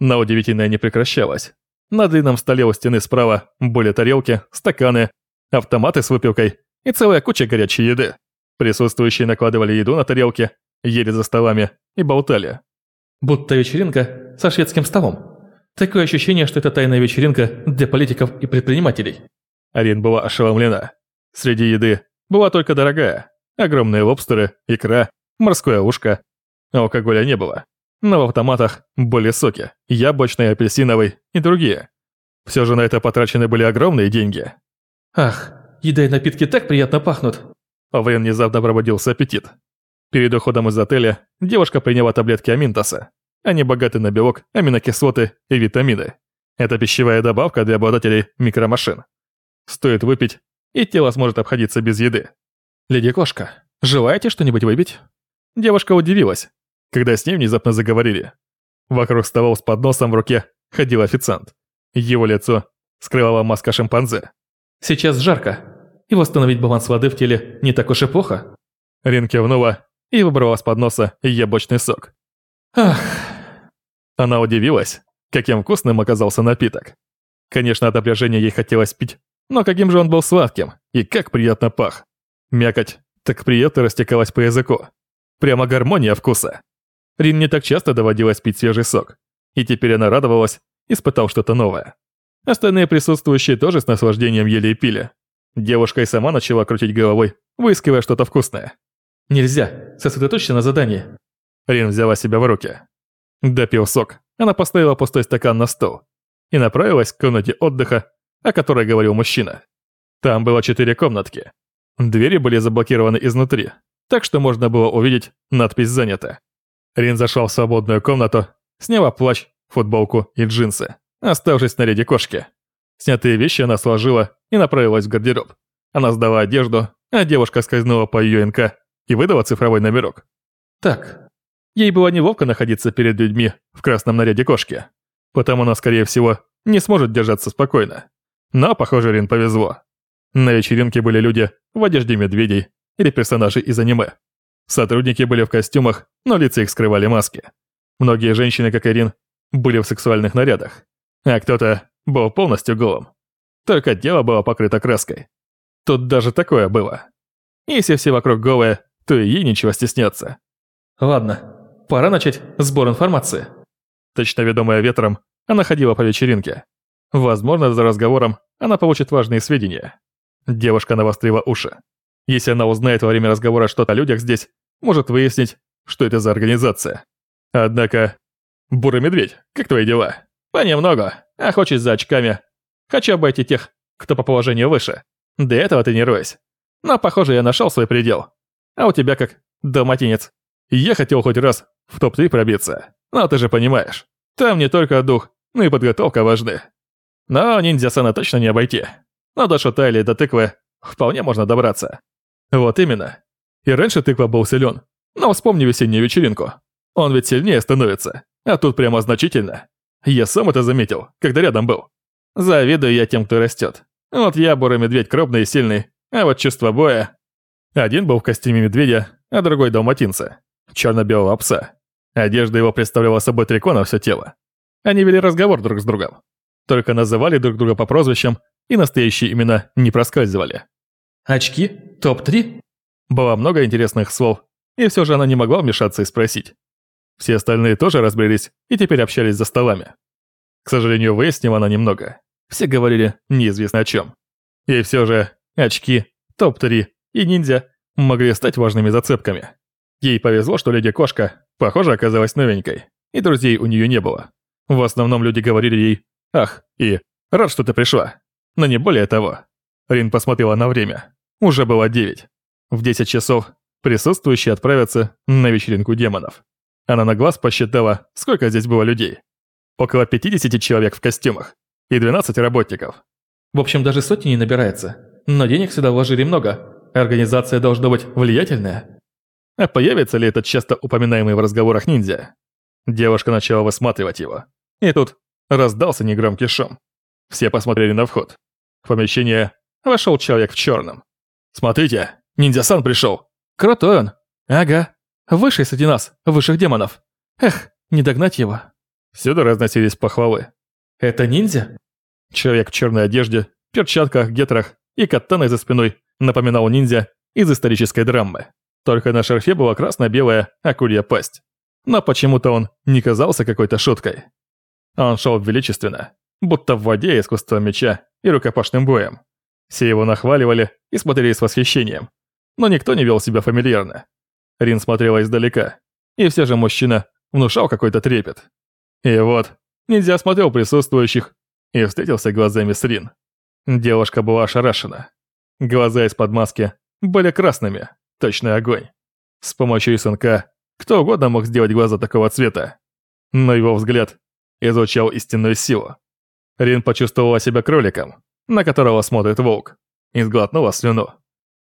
Но удивительное не прекращалось. На длинном столе у стены справа были тарелки, стаканы, автоматы с выпивкой и целая куча горячей еды. Присутствующие накладывали еду на тарелки, ели за столами и болтали. Будто вечеринка со шведским столом. Такое ощущение, что это тайная вечеринка для политиков и предпринимателей. Арин была ошеломлена. Среди еды была только дорогая. Огромные лобстеры, икра, морское ушко. Алкоголя не было. Но в автоматах были соки, яблочный, апельсиновый и другие. Все же на это потрачены были огромные деньги. Ах, еда и напитки так приятно пахнут. Вен внезапно пробудился аппетит. Перед уходом из отеля девушка приняла таблетки аминтоса. Они богаты на белок, аминокислоты и витамины. Это пищевая добавка для обладателей микромашин. Стоит выпить, и тело сможет обходиться без еды. «Леди Кошка, желаете что-нибудь выпить?» Девушка удивилась, когда с ней внезапно заговорили. Вокруг столов с подносом в руке ходил официант. Его лицо скрывала маска шимпанзе. «Сейчас жарко, и восстановить баланс воды в теле не так уж и плохо». Рин кивнула и выбрала с подноса яблочный сок. «Ах!» Она удивилась, каким вкусным оказался напиток. Конечно, от напряжения ей хотелось пить, но каким же он был сладким, и как приятно пах. Мякоть так приятно растекалась по языку. Прямо гармония вкуса. Рин не так часто доводилось пить свежий сок, и теперь она радовалась, испытал что-то новое. Остальные присутствующие тоже с наслаждением ели и пили. Девушка и сама начала крутить головой, выискивая что-то вкусное. «Нельзя, сосредоточься на задании». Рин взяла себя в руки. Допил сок, она поставила пустой стакан на стол и направилась к комнате отдыха, о которой говорил мужчина. Там было четыре комнатки. Двери были заблокированы изнутри, так что можно было увидеть надпись «Занято». Рин зашел в свободную комнату, сняла плащ, футболку и джинсы, оставшись на ряде кошки. Снятые вещи она сложила и направилась в гардероб. Она сдала одежду, а девушка скользнула по ее НК и выдала цифровой номерок. Так, ей было неловко находиться перед людьми в красном наряде кошки, потому она, скорее всего, не сможет держаться спокойно. Но, похоже, Рин повезло. На вечеринке были люди в одежде медведей или персонажей из аниме. Сотрудники были в костюмах, но лица их скрывали маски. Многие женщины, как Ирин, были в сексуальных нарядах, а кто-то был полностью голым. Только тело было покрыто краской. Тут даже такое было. Если все вокруг голые, то и ей нечего стесняться. Ладно, пора начать сбор информации. Точно ведомая ветром, она ходила по вечеринке. Возможно, за разговором она получит важные сведения. Девушка навострила уши. Если она узнает во время разговора что-то о людях здесь, может выяснить, что это за организация. Однако... Бурый медведь, как твои дела? Понемногу, охочусь за очками. Хочу обойти тех, кто по положению выше. До этого тренируюсь. Но, похоже, я нашел свой предел. А у тебя как, далматинец. Я хотел хоть раз в топ-3 пробиться. Но ты же понимаешь, там не только дух, но и подготовка важны. Но ниндзя-сана точно не обойти. Но до шута или до тыквы вполне можно добраться. Вот именно. И раньше тыква был силен. Но вспомни весеннюю вечеринку. Он ведь сильнее становится. А тут прямо значительно. Я сам это заметил, когда рядом был. Завидую я тем, кто растет. Вот я бурый медведь крупный и сильный, а вот чувство боя... Один был в костюме медведя, а другой далматинца. Черно-белого пса. Одежда его представляла собой трико на все тело. Они вели разговор друг с другом. Только называли друг друга по прозвищам, и настоящие имена не проскальзывали. Очки? Топ-3? Было много интересных слов, и все же она не могла вмешаться и спросить. Все остальные тоже разбрелись и теперь общались за столами. К сожалению, выяснила она немного. Все говорили неизвестно о чем. И все же очки, топ-3 и ниндзя могли стать важными зацепками. Ей повезло, что леди-кошка, похоже, оказалась новенькой, и друзей у нее не было. В основном люди говорили ей «Ах» и «Рад, что ты пришла», но не более того. Рин посмотрела на время. Уже было девять. В десять часов присутствующие отправятся на вечеринку демонов. Она на глаз посчитала, сколько здесь было людей. Около 50 человек в костюмах и 12 работников. В общем, даже сотни не набирается. Но денег сюда вложили много. Организация должна быть влиятельная. А появится ли этот часто упоминаемый в разговорах ниндзя? Девушка начала высматривать его. И тут раздался негромкий шум. Все посмотрели на вход. В помещение вошел человек в черном. «Смотрите, ниндзя-сан пришел!» «Крутой он!» «Ага. Высший среди нас, высших демонов. Эх, не догнать его». Всюду разносились похвалы. «Это ниндзя?» Человек в черной одежде, перчатках, гетрах и катаной за спиной напоминал ниндзя из исторической драмы. Только на шарфе была красно-белая акулья пасть. Но почему-то он не казался какой-то шуткой. Он шел величественно, будто в воде искусства меча и рукопашным боем. Все его нахваливали и смотрели с восхищением. Но никто не вел себя фамильярно. Рин смотрела издалека. И все же мужчина внушал какой-то трепет. И вот, нельзя смотрел присутствующих и встретился глазами с Рин. Девушка была ошарашена. Глаза из-под маски были красными, точный огонь. С помощью СНК кто угодно мог сделать глаза такого цвета. Но его взгляд излучал истинную силу. Рин почувствовала себя кроликом, на которого смотрит волк, и сглотнула слюну.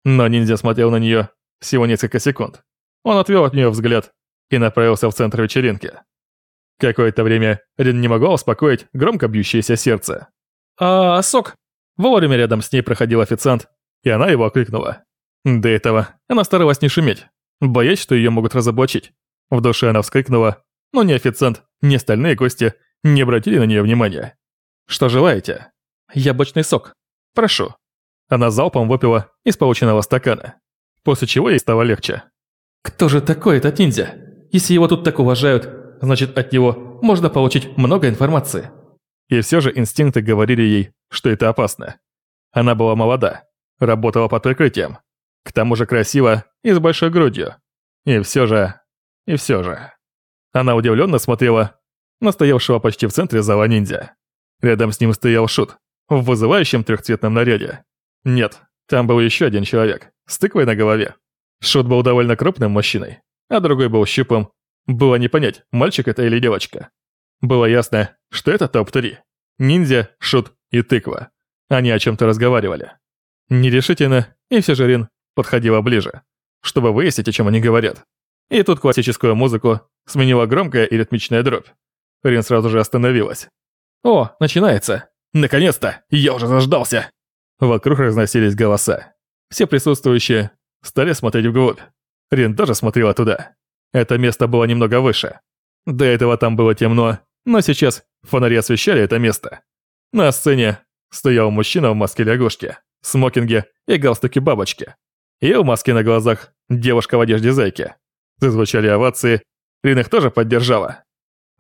Но ниндзя смотрел на нее всего несколько секунд. Он отвел от нее взгляд и направился в центр вечеринки. Какое-то время Рин не могла успокоить громко бьющееся сердце. «А, сок!» Вовремя рядом с ней проходил официант, и она его окликнула. До этого она старалась не шуметь, боясь, что ее могут разоблачить. В душе она вскрикнула, но ни официант, ни остальные гости не обратили на нее внимания. «Что желаете?» «Яблочный сок. Прошу». Она залпом выпила из полученного стакана, после чего ей стало легче. «Кто же такой этот ниндзя? Если его тут так уважают, значит от него можно получить много информации». И все же инстинкты говорили ей, что это опасно. Она была молода, работала под прикрытием, к тому же красиво и с большой грудью. И все же... И все же... Она удивленно смотрела на стоявшего почти в центре зала ниндзя. Рядом с ним стоял Шут, в вызывающем трехцветном наряде. Нет, там был еще один человек, с тыквой на голове. Шут был довольно крупным мужчиной, а другой был щуплым. Было не понять, мальчик это или девочка. Было ясно, что это топ-3. Ниндзя, Шут и тыква. Они о чем-то разговаривали. Нерешительно, и все же Рин подходила ближе, чтобы выяснить, о чем они говорят. И тут классическую музыку сменила громкая и ритмичная дробь. Рин сразу же остановилась. «О, начинается! Наконец-то! Я уже заждался!» Вокруг разносились голоса. Все присутствующие стали смотреть вглубь. Рин тоже смотрела туда. Это место было немного выше. До этого там было темно, но сейчас фонари освещали это место. На сцене стоял мужчина в маске лягушки, смокинге и галстуке бабочки. И у маски на глазах девушка в одежде зайки. Зазвучали овации, Рин их тоже поддержала.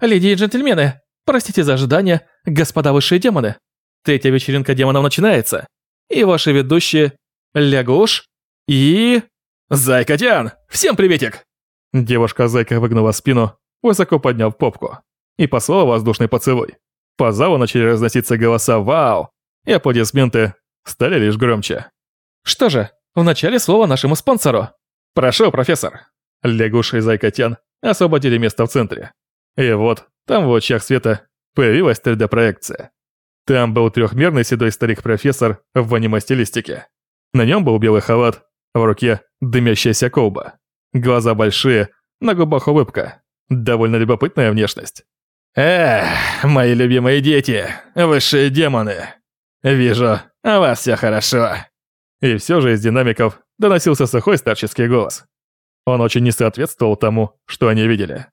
«Леди и джентльмены, простите за ожидание, господа высшие демоны. Третья вечеринка демонов начинается, и ваши ведущие Лягуш и... Зайка Всем приветик!» Девушка-зайка выгнула спину, высоко подняв попку, и послала воздушный поцелуй. По залу начали разноситься голоса «Вау!» и аплодисменты стали лишь громче. «Что же, вначале слово нашему спонсору. Прошу, профессор!» Лягуша и Зайкотян освободили место в центре. И вот, там в очах света появилась 3D-проекция. Там был трехмерный седой старик-профессор в аниме-стилистике. На нем был белый халат, в руке дымящаяся колба. Глаза большие, на губах улыбка. Довольно любопытная внешность. «Эх, мои любимые дети, высшие демоны. Вижу, у вас все хорошо». И все же из динамиков доносился сухой старческий голос. Он очень не соответствовал тому, что они видели.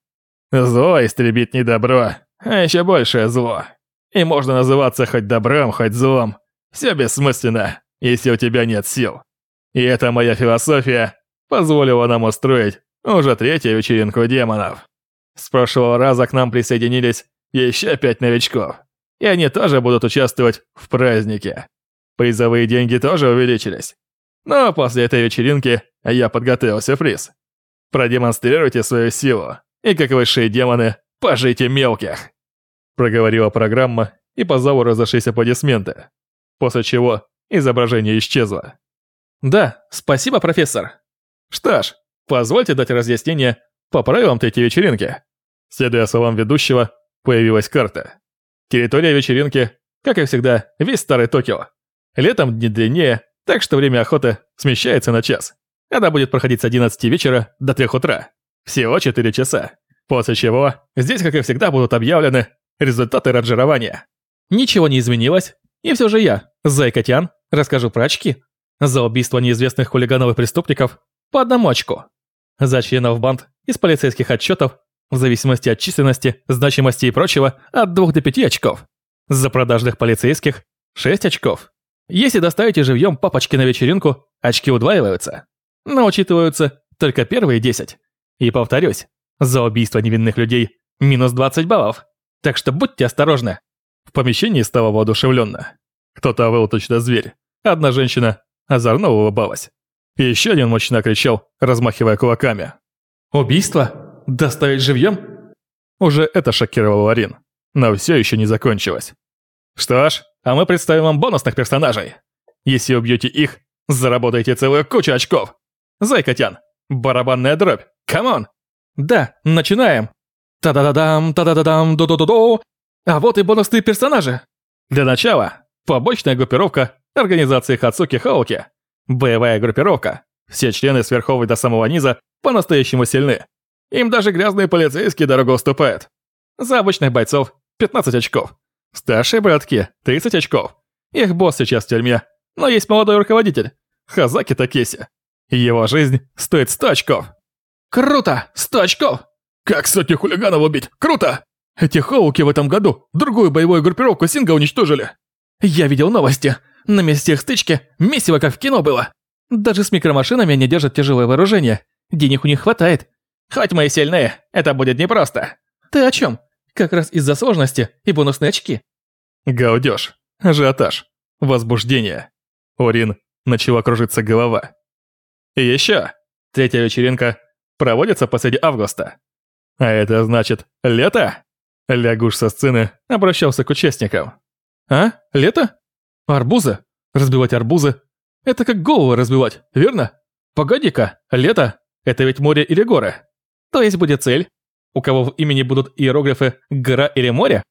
Зло истребит не добро, а еще большее зло. И можно называться хоть добром, хоть злом. Все бессмысленно, если у тебя нет сил. И эта моя философия позволила нам устроить уже третью вечеринку демонов. С прошлого раза к нам присоединились еще пять новичков. И они тоже будут участвовать в празднике. Призовые деньги тоже увеличились. Но после этой вечеринки я подготовил сюрприз. Продемонстрируйте свою силу, и как высшие демоны, пожите мелких!» Проговорила программа, и по залу разошлись аплодисменты. После чего изображение исчезло. «Да, спасибо, профессор!» «Что ж, позвольте дать разъяснение по правилам третьей вечеринки». Следуя словам ведущего, появилась карта. Территория вечеринки, как и всегда, весь старый Токио. Летом дни длиннее, так что время охоты смещается на час. Она будет проходить с 11 вечера до 3 утра. Всего 4 часа. После чего здесь, как и всегда, будут объявлены результаты ранжирования. Ничего не изменилось. И все же я, Зайка Тян, расскажу про очки. За убийство неизвестных хулиганов и преступников по одному очку. За членов банд из полицейских отчетов В зависимости от численности, значимости и прочего, от 2 до 5 очков. За продажных полицейских – 6 очков. Если доставите живьем папочки на вечеринку, очки удваиваются. Но учитываются только первые 10. И повторюсь, за убийство невинных людей – минус 20 баллов. Так что будьте осторожны. В помещении стало воодушевленно. Кто-то выл точно зверь. Одна женщина озорно улыбалась. И еще один мужчина кричал, размахивая кулаками. «Убийство? Доставить живьем?» Уже это шокировало Арин, но все еще не закончилось. Что ж, а мы представим вам бонусных персонажей. Если убьете их, заработаете целую кучу очков. Зайко-тян, барабанная дробь, come on! Да, начинаем. Та-да-да-дам, та-да-да-дам, ду-ду-ду-ду. А вот и бонусные персонажи. Для начала, побочная группировка организации Хацуки Хауки. Боевая группировка. Все члены с верховой до самого низа по-настоящему сильны. Им даже грязные полицейские дорого уступают. За обычных бойцов 15 очков. Старшие братки 30 очков. Их босс сейчас в тюрьме, но есть молодой руководитель, Хазаки Такеси. Его жизнь стоит 100 очков. Круто! 100 очков! Как сотни хулиганов убить? Круто! Эти хоуки в этом году другую боевую группировку Синга уничтожили. Я видел новости. На месте их стычки месиво как в кино было. Даже с микромашинами они держат тяжелое вооружение. Денег у них хватает. Хоть мы и сильные, это будет непросто. Ты о чем? Как раз из-за сложности и бонусные очки. Гаудёж, ажиотаж, возбуждение. Урин начала кружиться голова. И еще, третья вечеринка проводится посреди августа. А это значит лето? Лягуш со сцены обращался к участникам. А? Лето? Арбузы? Разбивать арбузы? Это как голову разбивать, верно? Погоди-ка, лето – это ведь море или горы. То есть будет цель, у кого в имени будут иероглифы «гора» или «море»?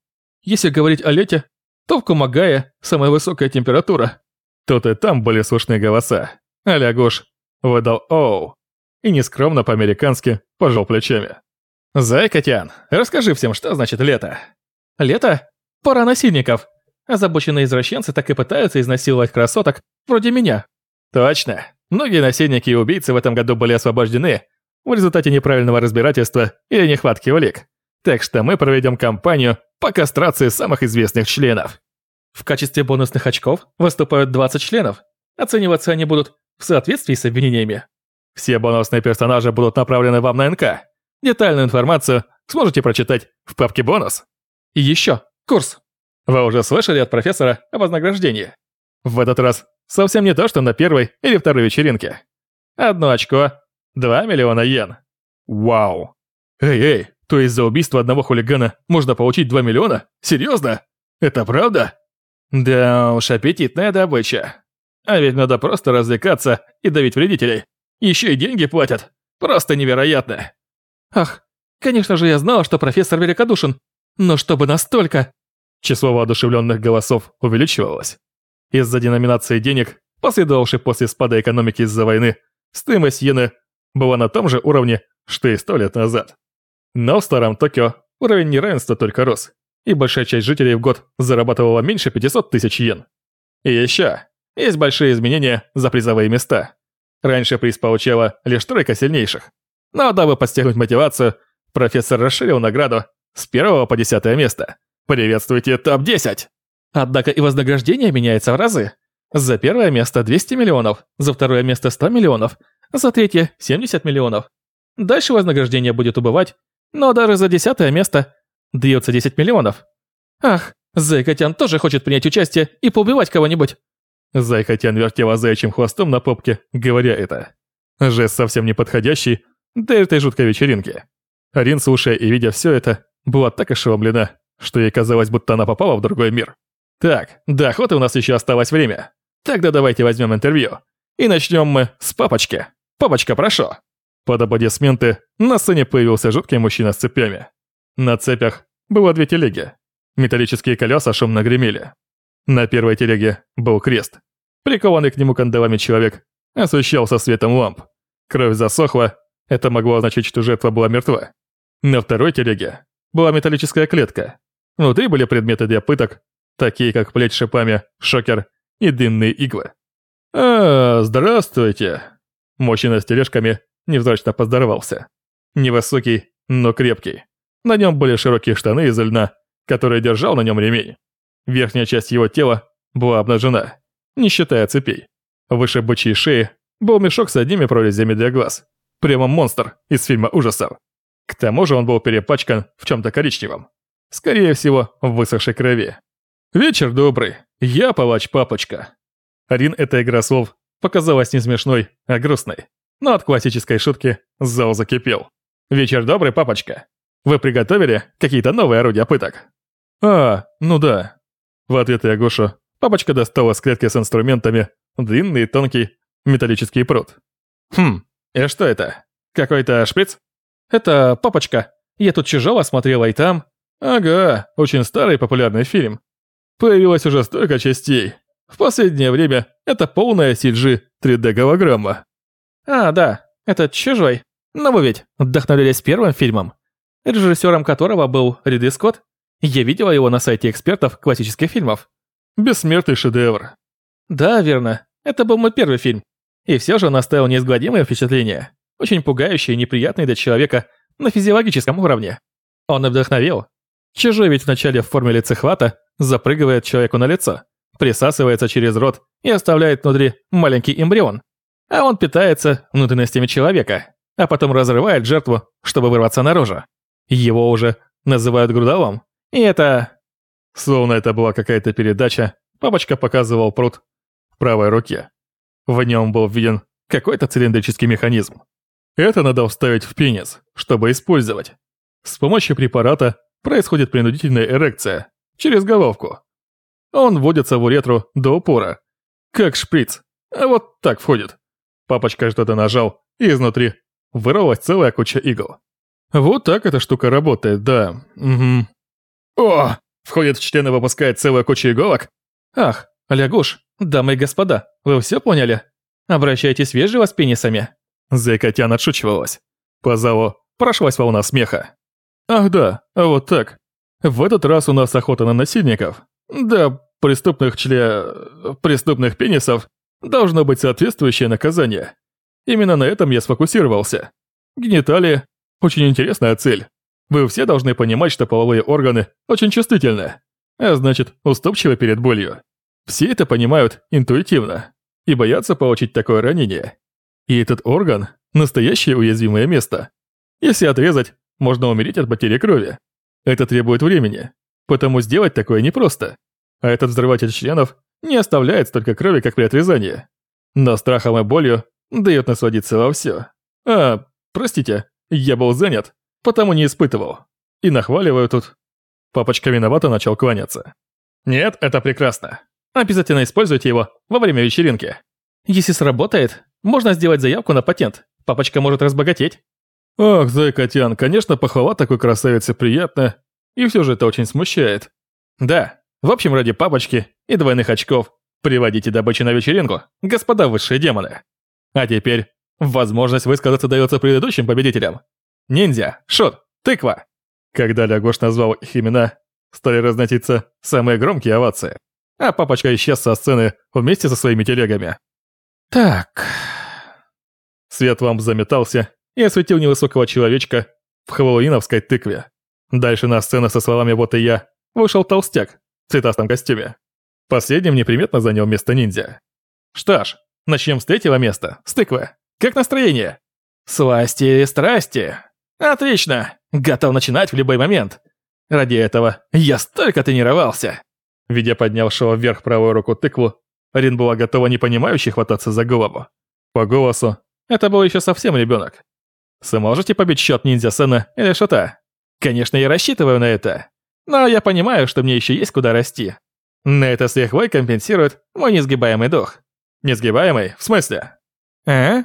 Если говорить о лете, то в Кумагае самая высокая температура. Тут и там были слышны голоса. А Лягуш выдал «Оу» и нескромно по-американски пожал плечами. «Зайкотян, расскажи всем, что значит лето». «Лето? Пора насильников. Озабоченные извращенцы так и пытаются изнасиловать красоток, вроде меня». «Точно. Многие насильники и убийцы в этом году были освобождены в результате неправильного разбирательства или нехватки улик. Так что мы проведем кампанию по кастрации самых известных членов». В качестве бонусных очков выступают 20 членов. Оцениваться они будут в соответствии с обвинениями. Все бонусные персонажи будут направлены вам на НК. Детальную информацию сможете прочитать в папке «Бонус». И еще, курс. Вы уже слышали от профессора о вознаграждении? В этот раз совсем не то, что на первой или второй вечеринке. Одно очко, 2 миллиона йен. Вау. Эй-эй, то есть за убийство одного хулигана можно получить 2 миллиона? Серьезно? Это правда? Да уж, аппетитная добыча. А ведь надо просто развлекаться и давить вредителей. Еще и деньги платят. Просто невероятно. Ах, конечно же я знал, что профессор великодушен, но чтобы настолько... Число воодушевленных голосов увеличивалось. Из-за деноминации денег, последовавшей после спада экономики из-за войны, стоимость иены была на том же уровне, что и сто лет назад. Но в старом Токио уровень неравенства только рос, и большая часть жителей в год зарабатывала меньше 500 тысяч йен. И еще, есть большие изменения за призовые места. Раньше приз получала лишь тройка сильнейших. Но дабы подстегнуть мотивацию, профессор расширил награду с первого по десятое место. Приветствуйте топ-10! Однако и вознаграждение меняется в разы. За первое место 200 миллионов, за второе место 100 миллионов, за третье 70 миллионов. Дальше вознаграждение будет убывать, но даже за десятое место дается 10 миллионов. Ах, Зайкотян тоже хочет принять участие и поубивать кого-нибудь. Зайкотян вертела заячьим хвостом на попке, говоря это. Жест совсем неподходящий для этой жуткой вечеринки. Арин, слушая и видя все это, была так ошеломлена, что ей казалось, будто она попала в другой мир. Так, до охоты у нас еще осталось время. Тогда давайте возьмем интервью. И начнем мы с папочки. Папочка, прошу. Под аплодисменты на сцене появился жуткий мужчина с цепями. На цепях было две телеги. Металлические колеса шумно гремели. На первой телеге был крест. Прикованный к нему кандалами человек освещался светом ламп. Кровь засохла, это могло означать, что жертва была мертва. На второй телеге была металлическая клетка. Внутри были предметы для пыток, такие как плеть шипами, шокер и дымные иглы. «А, здравствуйте!» Мужчина с тележками невзрачно поздоровался. Невысокий, но крепкий. На нем были широкие штаны из льна, которые держал на нем ремень. Верхняя часть его тела была обнажена, не считая цепей. Выше бычьей шеи был мешок с одними прорезями для глаз. Прямо монстр из фильма ужасов. К тому же он был перепачкан в чем-то коричневом. Скорее всего, в высохшей крови. «Вечер добрый. Я палач-папочка». Рин эта игра слов показалась не смешной, а грустной. Но от классической шутки зал закипел. «Вечер добрый, папочка. Вы приготовили какие-то новые орудия пыток?» «А, ну да». В ответ Ягошу папочка достала с клетки с инструментами длинный тонкий металлический пруд. «Хм, и что это? Какой-то шприц?» «Это папочка. Я тут чужого смотрела и там». «Ага, очень старый популярный фильм. Появилось уже столько частей. В последнее время это полная CG 3D-голограмма». «А, да, это чужой. Но вы ведь вдохновлялись первым фильмом, режиссером которого был Ридли Скотт. Я видела его на сайте экспертов классических фильмов. Бессмертный шедевр. Да, верно. Это был мой первый фильм. И все же он оставил неизгладимое впечатление. Очень пугающее и неприятное для человека на физиологическом уровне. Он вдохновил. Чужой ведь вначале в форме лицехвата запрыгивает человеку на лицо, присасывается через рот и оставляет внутри маленький эмбрион. А он питается внутренностями человека, а потом разрывает жертву, чтобы вырваться наружу. Его уже называют грудолом. И это... Словно это была какая-то передача, папочка показывал пруд в правой руке. В нем был виден какой-то цилиндрический механизм. Это надо вставить в пенис, чтобы использовать. С помощью препарата происходит принудительная эрекция через головку. Он вводится в уретру до упора, как шприц, а вот так входит. Папочка что-то нажал, и изнутри вырвалась целая куча игл. Вот так эта штука работает, да. Угу. О! Входит в член и выпускает целая куча иголок? Ах, Лягуш, дамы и господа, вы все поняли? Обращайтесь вежливо с пенисами. Зайкотян отшучивалась. По залу прошлась волна смеха. Ах да, а вот так. В этот раз у нас охота на насильников. Да, преступных чле... преступных пенисов должно быть соответствующее наказание. Именно на этом я сфокусировался. Гениталии – очень интересная цель. Вы все должны понимать, что половые органы очень чувствительны, а значит, уступчивы перед болью. Все это понимают интуитивно и боятся получить такое ранение. И этот орган – настоящее уязвимое место. Если отрезать, можно умереть от потери крови. Это требует времени, потому сделать такое непросто. А этот взрыватель членов не оставляет столько крови, как при отрезании. Но страхом и болью дает насладиться во все. А, простите, я был занят, потому не испытывал. И нахваливаю тут. Папочка виновато начал кланяться. Нет, это прекрасно. Обязательно используйте его во время вечеринки. Если сработает, можно сделать заявку на патент. Папочка может разбогатеть. Ох, зайка конечно, похвала такой красавицы приятно. И все же это очень смущает. Да, в общем, ради папочки и двойных очков приводите добычу на вечеринку, господа высшие демоны. А теперь возможность высказаться дается предыдущим победителям. Ниндзя, Шут, Тыква. Когда Лягош назвал их имена, стали разноситься самые громкие овации. А папочка исчез со сцены вместе со своими телегами. Так... Свет ламп заметался и осветил невысокого человечка в хэллоуиновской тыкве. Дальше на сцену со словами «Вот и я» вышел толстяк в цветастом костюме. Последним неприметно занял место ниндзя. Что ж, Начнем с третьего места, с тыквы. Как настроение? Сласти и страсти. Отлично. Готов начинать в любой момент. Ради этого я столько тренировался. Видя поднявшего вверх правую руку тыкву, Рин была готова непонимающе хвататься за голову. По голосу, это был еще совсем ребенок. Сможете побить счет ниндзя Сэна или Шота? Конечно, я рассчитываю на это. Но я понимаю, что мне еще есть куда расти. На это с лихвой компенсирует мой несгибаемый дух. Несгибаемый? В смысле? А?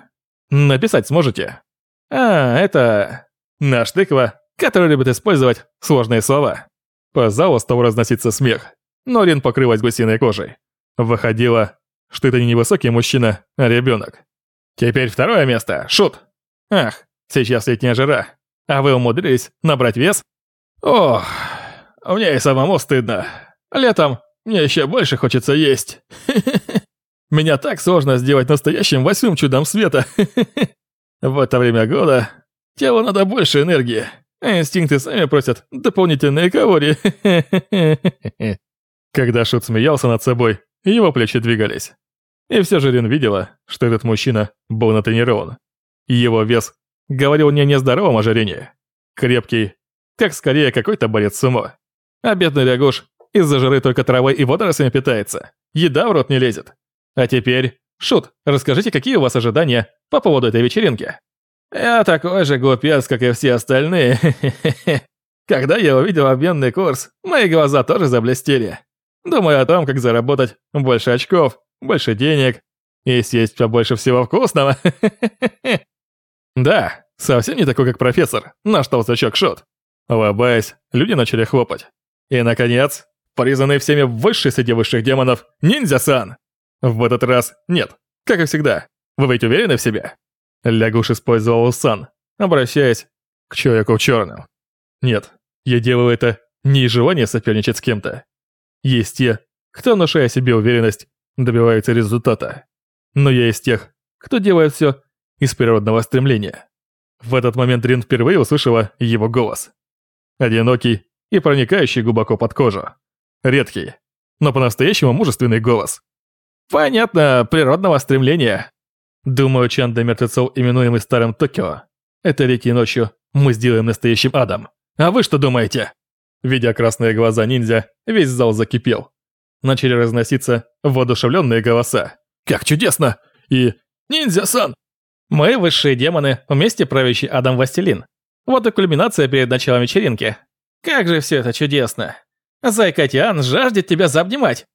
Написать сможете? А, это... Наш тыква, который любит использовать сложные слова. По залу стал разноситься смех. Но Рин покрылась гусиной кожей. Выходило, что это не невысокий мужчина, а ребенок. Теперь второе место. Шут. Ах, сейчас летняя жара. А вы умудрились набрать вес? Ох, мне и самому стыдно. Летом мне еще больше хочется есть. Меня так сложно сделать настоящим восьмым чудом света. В это время года телу надо больше энергии. а инстинкты сами просят дополнительные калории. Когда Шут смеялся над собой, его плечи двигались. И все же Рин видела, что этот мужчина был натренирован. Его вес говорил не о нездоровом ожирении. Крепкий, как скорее какой-то борец сумо. А бедный Рягуш из-за жары только травой и водорослями питается. Еда в рот не лезет. А теперь, Шут, расскажите, какие у вас ожидания по поводу этой вечеринки? Я такой же глупец, как и все остальные. Когда я увидел обменный курс, мои глаза тоже заблестели. Думаю о том, как заработать больше очков, больше денег и съесть побольше всего вкусного. Да, совсем не такой, как профессор, наш толстячок Шот. Улыбаясь, люди начали хлопать. И, наконец, признанный всеми высший среди высших демонов ниндзя-сан. В этот раз нет, как и всегда. Вы ведь уверены в себе? Лягуш использовал сан, обращаясь к человеку в черном. Нет, я делаю это не из желания соперничать с кем-то. Есть те, кто, внушая себе уверенность, добивается результата. Но я из тех, кто делает все из природного стремления. В этот момент Рин впервые услышала его голос. Одинокий и проникающий глубоко под кожу. Редкий, но по-настоящему мужественный голос. Понятно, природного стремления. Думаю, Чанда мертвецов, именуемый Старым Токио, это реки ночью мы сделаем настоящим адом. А вы что думаете? Видя красные глаза ниндзя, весь зал закипел. Начали разноситься воодушевленные голоса. «Как чудесно!» и «Ниндзя-сан!» Мы высшие демоны, вместе правящий Адам Вастелин. Вот и кульминация перед началом вечеринки. Как же все это чудесно. Зайкотян жаждет тебя заобнимать.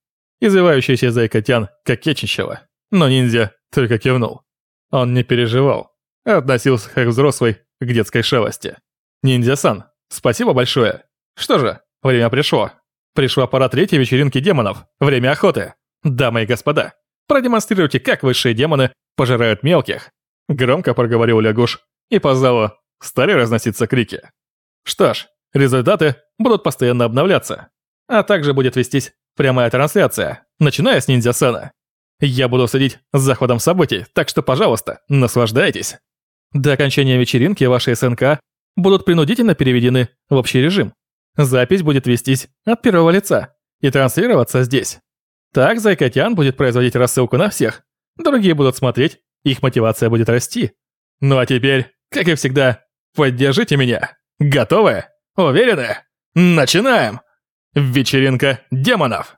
Извивающийся Зайкотян кокетничала. Но ниндзя только кивнул. Он не переживал. Относился как взрослый к детской шалости. Ниндзя-сан, спасибо большое. Что же, время пришло. Пришла пора третьей вечеринки демонов. Время охоты. Дамы и господа, продемонстрируйте, как высшие демоны пожирают мелких. Громко проговорил Лягуш, и по залу стали разноситься крики. Что ж, результаты будут постоянно обновляться. А также будет вестись прямая трансляция, начиная с ниндзя-сана. Я буду следить за ходом событий, так что, пожалуйста, наслаждайтесь. До окончания вечеринки ваши СНК будут принудительно переведены в общий режим. Запись будет вестись от первого лица и транслироваться здесь. Так Зайкотян будет производить рассылку на всех. Другие будут смотреть, их мотивация будет расти. Ну а теперь, как и всегда, поддержите меня. Готовы? Уверены? Начинаем! Вечеринка демонов!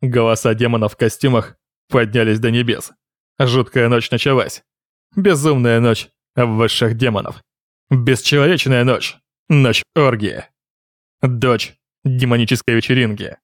Голоса демонов в костюмах поднялись до небес. Жуткая ночь началась. Безумная ночь высших демонов. Бесчеловечная ночь. Ночь оргии. Дочь демонической вечеринки.